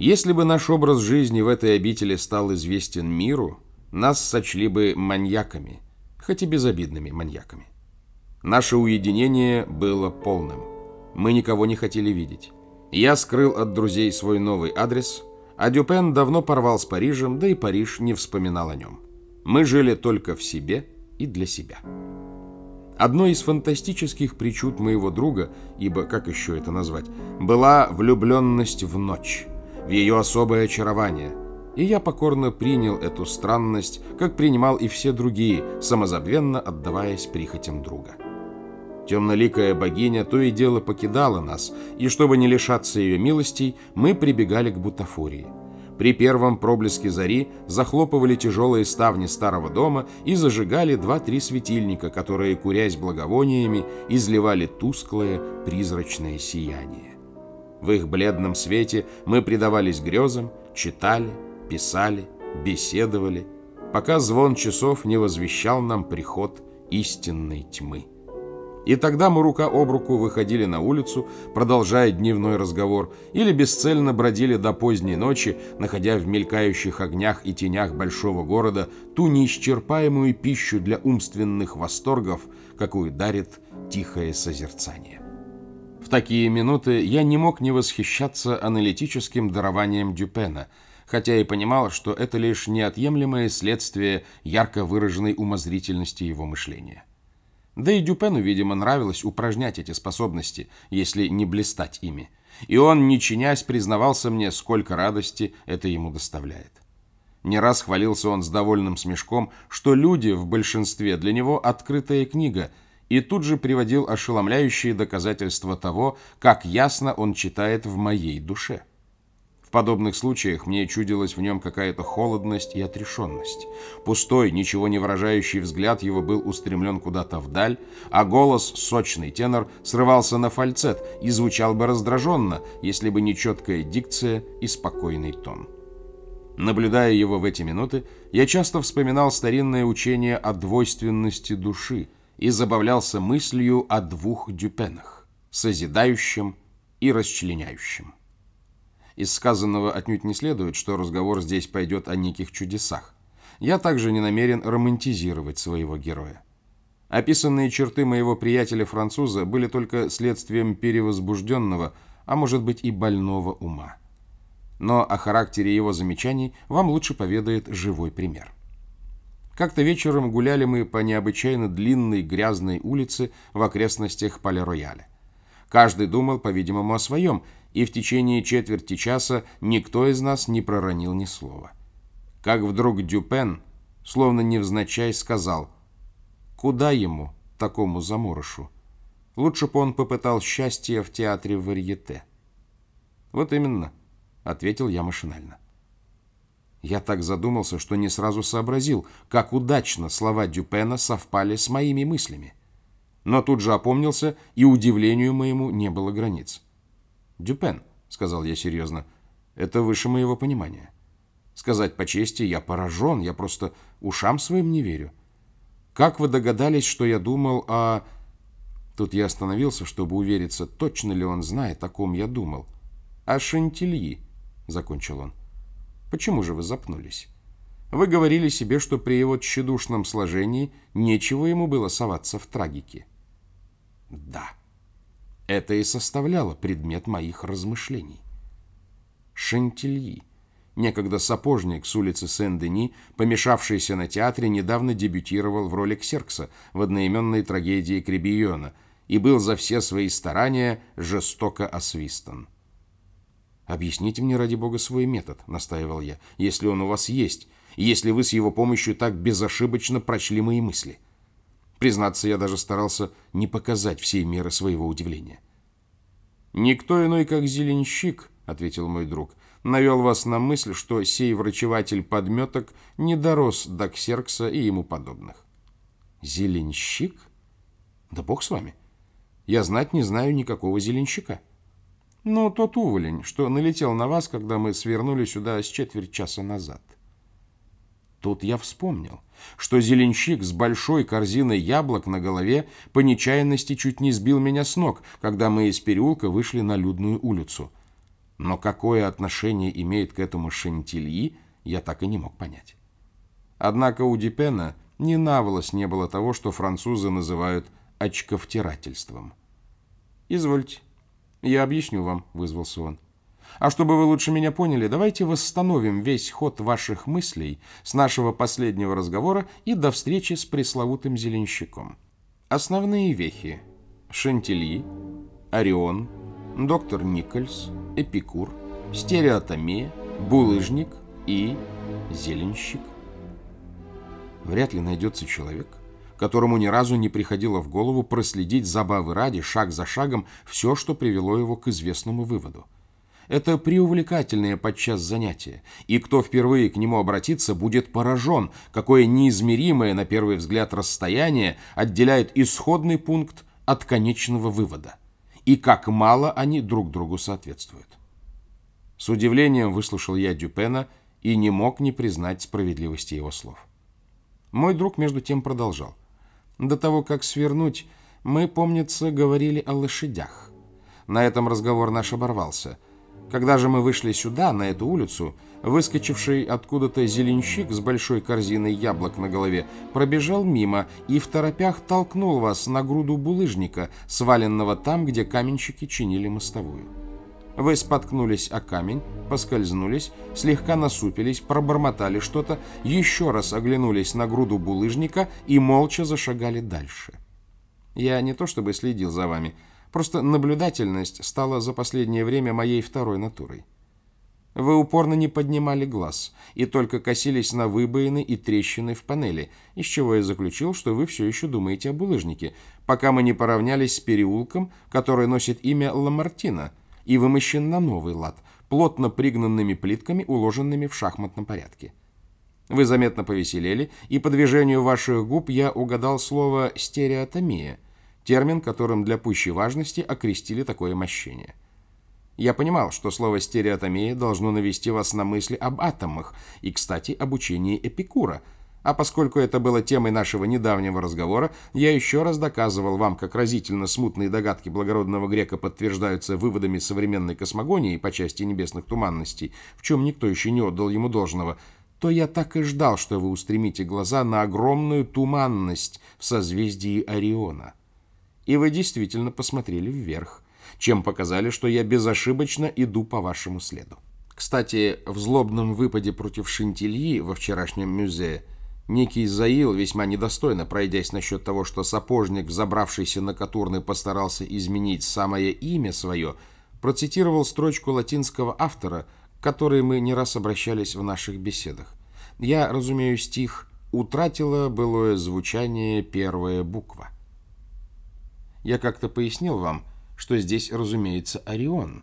Если бы наш образ жизни в этой обители стал известен миру, нас сочли бы маньяками, хоть и безобидными маньяками. Наше уединение было полным. Мы никого не хотели видеть. Я скрыл от друзей свой новый адрес, а Дюпен давно порвал с Парижем, да и Париж не вспоминал о нем. Мы жили только в себе и для себя. Одной из фантастических причуд моего друга, ибо как еще это назвать, была влюбленность в ночь, в ее особое очарование. И я покорно принял эту странность, как принимал и все другие, самозабвенно отдаваясь прихотям друга. Темноликая богиня то и дело покидала нас, и чтобы не лишаться ее милостей, мы прибегали к бутафории. При первом проблеске зари захлопывали тяжелые ставни старого дома и зажигали два-три светильника, которые, курясь благовониями, изливали тусклое призрачное сияние. В их бледном свете мы предавались грезам, читали, писали, беседовали, пока звон часов не возвещал нам приход истинной тьмы. И тогда мы рука об руку выходили на улицу, продолжая дневной разговор, или бесцельно бродили до поздней ночи, находя в мелькающих огнях и тенях большого города ту неисчерпаемую пищу для умственных восторгов, какую дарит тихое созерцание. Такие минуты я не мог не восхищаться аналитическим дарованием Дюпена, хотя и понимал, что это лишь неотъемлемое следствие ярко выраженной умозрительности его мышления. Да и Дюпену, видимо, нравилось упражнять эти способности, если не блистать ими. И он, не чинясь, признавался мне, сколько радости это ему доставляет. Не раз хвалился он с довольным смешком, что люди в большинстве для него открытая книга, и тут же приводил ошеломляющие доказательства того, как ясно он читает в моей душе. В подобных случаях мне чудилась в нем какая-то холодность и отрешенность. Пустой, ничего не выражающий взгляд его был устремлен куда-то вдаль, а голос, сочный тенор, срывался на фальцет и звучал бы раздраженно, если бы не четкая дикция и спокойный тон. Наблюдая его в эти минуты, я часто вспоминал старинное учение о двойственности души и забавлялся мыслью о двух дюпенах – созидающем и расчленяющем. Из сказанного отнюдь не следует, что разговор здесь пойдет о неких чудесах. Я также не намерен романтизировать своего героя. Описанные черты моего приятеля-француза были только следствием перевозбужденного, а может быть и больного ума. Но о характере его замечаний вам лучше поведает живой пример. Как-то вечером гуляли мы по необычайно длинной грязной улице в окрестностях Пале-Рояля. Каждый думал, по-видимому, о своем – и в течение четверти часа никто из нас не проронил ни слова. Как вдруг Дюпен, словно невзначай, сказал «Куда ему, такому заморышу? Лучше бы он попытал счастье в театре варьете». «Вот именно», — ответил я машинально. Я так задумался, что не сразу сообразил, как удачно слова Дюпена совпали с моими мыслями. Но тут же опомнился, и удивлению моему не было границ. «Дюпен», — сказал я серьезно, — «это выше моего понимания. Сказать по чести, я поражен, я просто ушам своим не верю. Как вы догадались, что я думал о...» Тут я остановился, чтобы увериться, точно ли он знает, о ком я думал. «О Шантильи», — закончил он. «Почему же вы запнулись? Вы говорили себе, что при его тщедушном сложении нечего ему было соваться в трагике». «Да». Это и составляло предмет моих размышлений. Шантильи, некогда сапожник с улицы Сен-Дени, помешавшийся на театре, недавно дебютировал в роли Ксеркса в одноименной трагедии Кребиона и был за все свои старания жестоко освистан. «Объясните мне, ради бога, свой метод», — настаивал я, — «если он у вас есть, если вы с его помощью так безошибочно прочли мои мысли». Признаться, я даже старался не показать всей меры своего удивления. «Никто иной, как зеленщик», — ответил мой друг, — «навел вас на мысль, что сей врачеватель подметок не дорос до Ксеркса и ему подобных». «Зеленщик? Да бог с вами. Я знать не знаю никакого зеленщика». «Ну, тот уволень, что налетел на вас, когда мы свернули сюда с четверть часа назад». Тут я вспомнил, что зеленщик с большой корзиной яблок на голове по нечаянности чуть не сбил меня с ног, когда мы из переулка вышли на людную улицу. Но какое отношение имеет к этому Шантильи, я так и не мог понять. Однако у Дипена ни на волос не было того, что французы называют очковтирательством. «Извольте, я объясню вам», — вызвался он. «А чтобы вы лучше меня поняли, давайте восстановим весь ход ваших мыслей с нашего последнего разговора и до встречи с пресловутым зеленщиком. Основные вехи — Шантильи, Орион, доктор Никольс, Эпикур, стереотомия, булыжник и зеленщик. Вряд ли найдется человек, которому ни разу не приходило в голову проследить забавы ради, шаг за шагом, все, что привело его к известному выводу. Это преувлекательное подчас занятие, и кто впервые к нему обратится, будет поражен, какое неизмеримое, на первый взгляд, расстояние отделяет исходный пункт от конечного вывода, и как мало они друг другу соответствуют. С удивлением выслушал я Дюпена и не мог не признать справедливости его слов. Мой друг между тем продолжал. До того, как свернуть, мы, помнится, говорили о лошадях. На этом разговор наш оборвался. Когда же мы вышли сюда, на эту улицу, выскочивший откуда-то зеленщик с большой корзиной яблок на голове пробежал мимо и в торопях толкнул вас на груду булыжника, сваленного там, где каменщики чинили мостовую. Вы споткнулись о камень, поскользнулись, слегка насупились, пробормотали что-то, еще раз оглянулись на груду булыжника и молча зашагали дальше. Я не то чтобы следил за вами, просто наблюдательность стала за последнее время моей второй натурой. Вы упорно не поднимали глаз и только косились на выбоины и трещины в панели, из чего я заключил, что вы все еще думаете о булыжнике, пока мы не поравнялись с переулком, который носит имя Ламартина – и вымощен на новый лад, плотно пригнанными плитками, уложенными в шахматном порядке. Вы заметно повеселели, и по движению ваших губ я угадал слово «стереотомия», термин, которым для пущей важности окрестили такое мощение. Я понимал, что слово «стереотомия» должно навести вас на мысли об атомах и, кстати, об учении Эпикура – а поскольку это было темой нашего недавнего разговора, я еще раз доказывал вам, как разительно смутные догадки благородного грека подтверждаются выводами современной космогонии по части небесных туманностей, в чем никто еще не отдал ему должного, то я так и ждал, что вы устремите глаза на огромную туманность в созвездии Ориона. И вы действительно посмотрели вверх, чем показали, что я безошибочно иду по вашему следу. Кстати, в злобном выпаде против Шинтильи во вчерашнем музее – Некий Заил, весьма недостойно пройдясь насчет того, что сапожник, забравшийся на Катурны, постарался изменить самое имя свое, процитировал строчку латинского автора, к которой мы не раз обращались в наших беседах. Я разумею стих «Утратила былое звучание первая буква». Я как-то пояснил вам, что здесь, разумеется, Орион.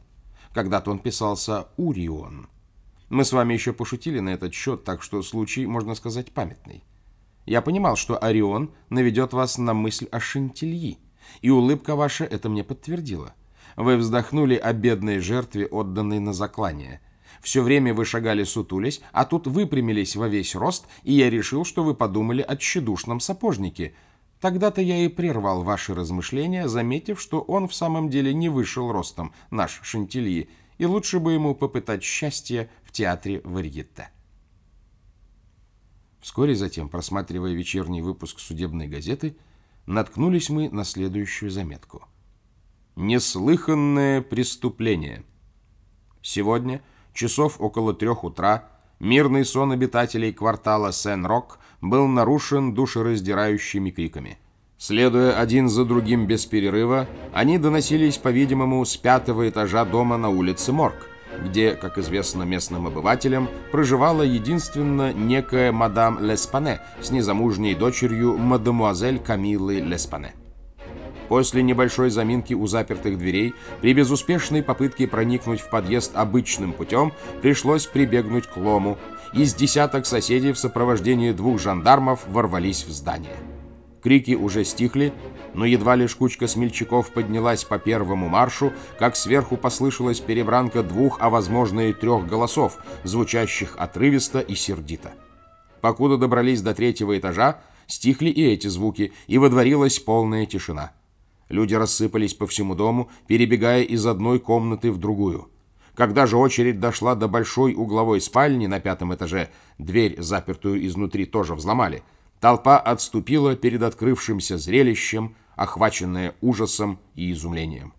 Когда-то он писался Урион – мы с вами еще пошутили на этот счет, так что случай, можно сказать, памятный. Я понимал, что Орион наведет вас на мысль о Шантильи, и улыбка ваша это мне подтвердила. Вы вздохнули о бедной жертве, отданной на заклание. Все время вы шагали сутулись, а тут выпрямились во весь рост, и я решил, что вы подумали о тщедушном сапожнике. Тогда-то я и прервал ваши размышления, заметив, что он в самом деле не вышел ростом, наш Шантильи, и лучше бы ему попытать счастье в театре Варьете. Вскоре затем, просматривая вечерний выпуск судебной газеты, наткнулись мы на следующую заметку. Неслыханное преступление. Сегодня, часов около трех утра, мирный сон обитателей квартала Сен-Рок был нарушен душераздирающими криками – Следуя один за другим без перерыва, они доносились, по-видимому, с пятого этажа дома на улице Морг, где, как известно местным обывателям, проживала единственно некая мадам Леспане с незамужней дочерью мадемуазель Камиллы Леспане. После небольшой заминки у запертых дверей, при безуспешной попытке проникнуть в подъезд обычным путем, пришлось прибегнуть к лому. Из десяток соседей в сопровождении двух жандармов ворвались в здание. Крики уже стихли, но едва лишь кучка смельчаков поднялась по первому маршу, как сверху послышалась перебранка двух, а возможно и трех голосов, звучащих отрывисто и сердито. Покуда добрались до третьего этажа, стихли и эти звуки, и водворилась полная тишина. Люди рассыпались по всему дому, перебегая из одной комнаты в другую. Когда же очередь дошла до большой угловой спальни на пятом этаже, дверь, запертую изнутри, тоже взломали. Толпа отступила перед открывшимся зрелищем, охваченная ужасом и изумлением.